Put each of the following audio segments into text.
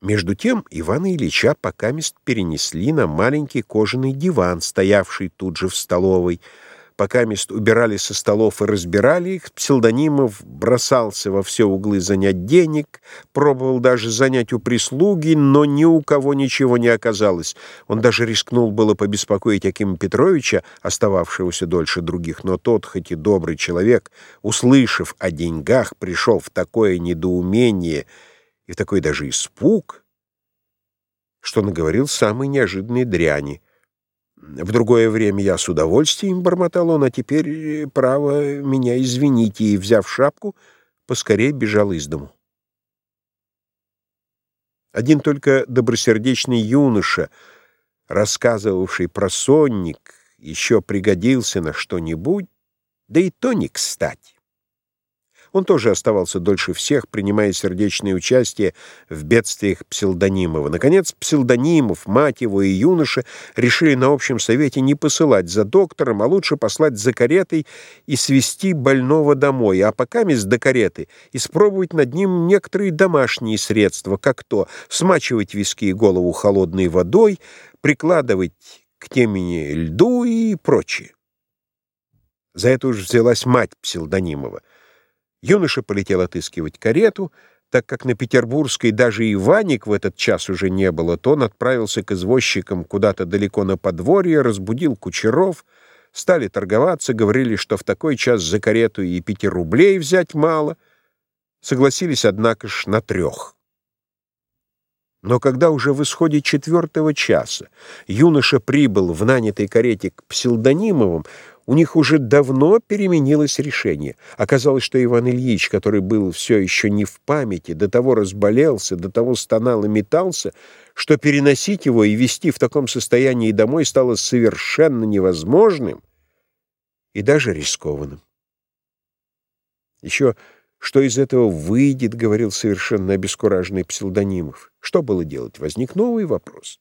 Между тем Ивана Ильича покамест перенесли на маленький кожаный диван, стоявший тут же в столовой. Покамест убирали со столов и разбирали их, Псилдонимов бросался во все углы занять денег, пробовал даже занять у прислуги, но ни у кого ничего не оказалось. Он даже рискнул было побеспокоить Акима Петровича, остававшегося дольше других, но тот, хоть и добрый человек, услышав о деньгах, пришел в такое недоумение — и такой даже испуг, что наговорил самой неожиданной дряни. В другое время я с удовольствием бормотал он, а теперь, право, меня извините, и, взяв шапку, поскорее бежал из дому. Один только добросердечный юноша, рассказывавший про сонник, еще пригодился на что-нибудь, да и то не кстати. Он тоже оставался дольше всех, принимая сердечное участие в бедствиях Псилдонимова. Наконец, Псилдонимов, мать его и юноша решили на общем совете не посылать за доктором, а лучше послать за каретой и свести больного домой, а пока мисс до кареты испробовать над ним некоторые домашние средства, как то смачивать виски и голову холодной водой, прикладывать к темени льду и прочее. За это уж взялась мать Псилдонимова. Юноша полетел отыскивать карету. Так как на Петербургской даже Иваник в этот час уже не было, то он отправился к извозчикам куда-то далеко на подворье, разбудил кучеров, стали торговаться, говорили, что в такой час за карету и пяти рублей взять мало. Согласились, однако ж, на трех. Но когда уже в исходе четвертого часа юноша прибыл в нанятой карете к псилдонимовым, у них уже давно переменилось решение. Оказалось, что Иван Ильич, который был все еще не в памяти, до того разболелся, до того стонал и метался, что переносить его и вести в таком состоянии домой стало совершенно невозможным и даже рискованным. Еще что из этого выйдет, говорил совершенно обескураженный псилдонимов. Что было делать? Возник новый вопрос.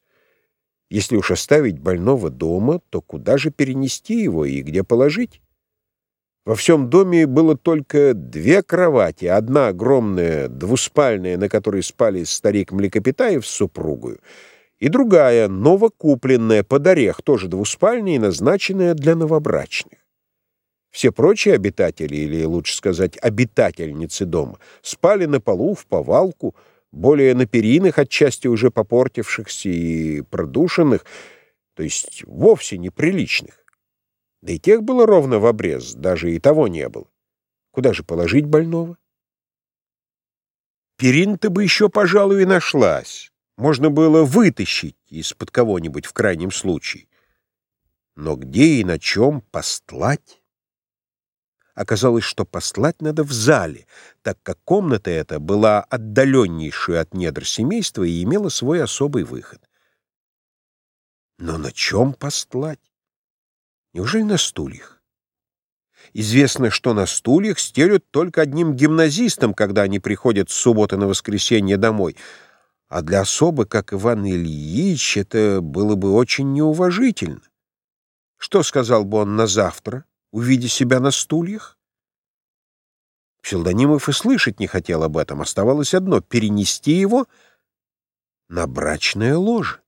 Если уж оставить больного дома, то куда же перенести его и где положить? Во всем доме было только две кровати, одна огромная, двуспальная, на которой спали старик Млекопитаев с супругою, и другая, новокупленная, под орех, тоже двуспальная и назначенная для новобрачных. Все прочие обитатели, или лучше сказать, обитательницы дома, спали на полу, в повалку, более на перинах, отчасти уже попортившихся и продушенных, то есть вовсе неприличных. Да и тех было ровно в обрез, даже и того не было. Куда же положить больного? Перин-то бы еще, пожалуй, и нашлась. Можно было вытащить из-под кого-нибудь в крайнем случае. Но где и на чем постлать? Оказалось, что послать надо в зале, так как комната эта была отдаленнейшую от недр семейства и имела свой особый выход. Но на чем постлать? Неужели на стульях? Известно, что на стульях стелют только одним гимназистам, когда они приходят с субботы на воскресенье домой, а для особы, как Иван Ильич, это было бы очень неуважительно. Что сказал бы он на завтра? Увидя себя на стульях? Псилдонимов и слышать не хотел об этом. Оставалось одно — перенести его на брачное ложе.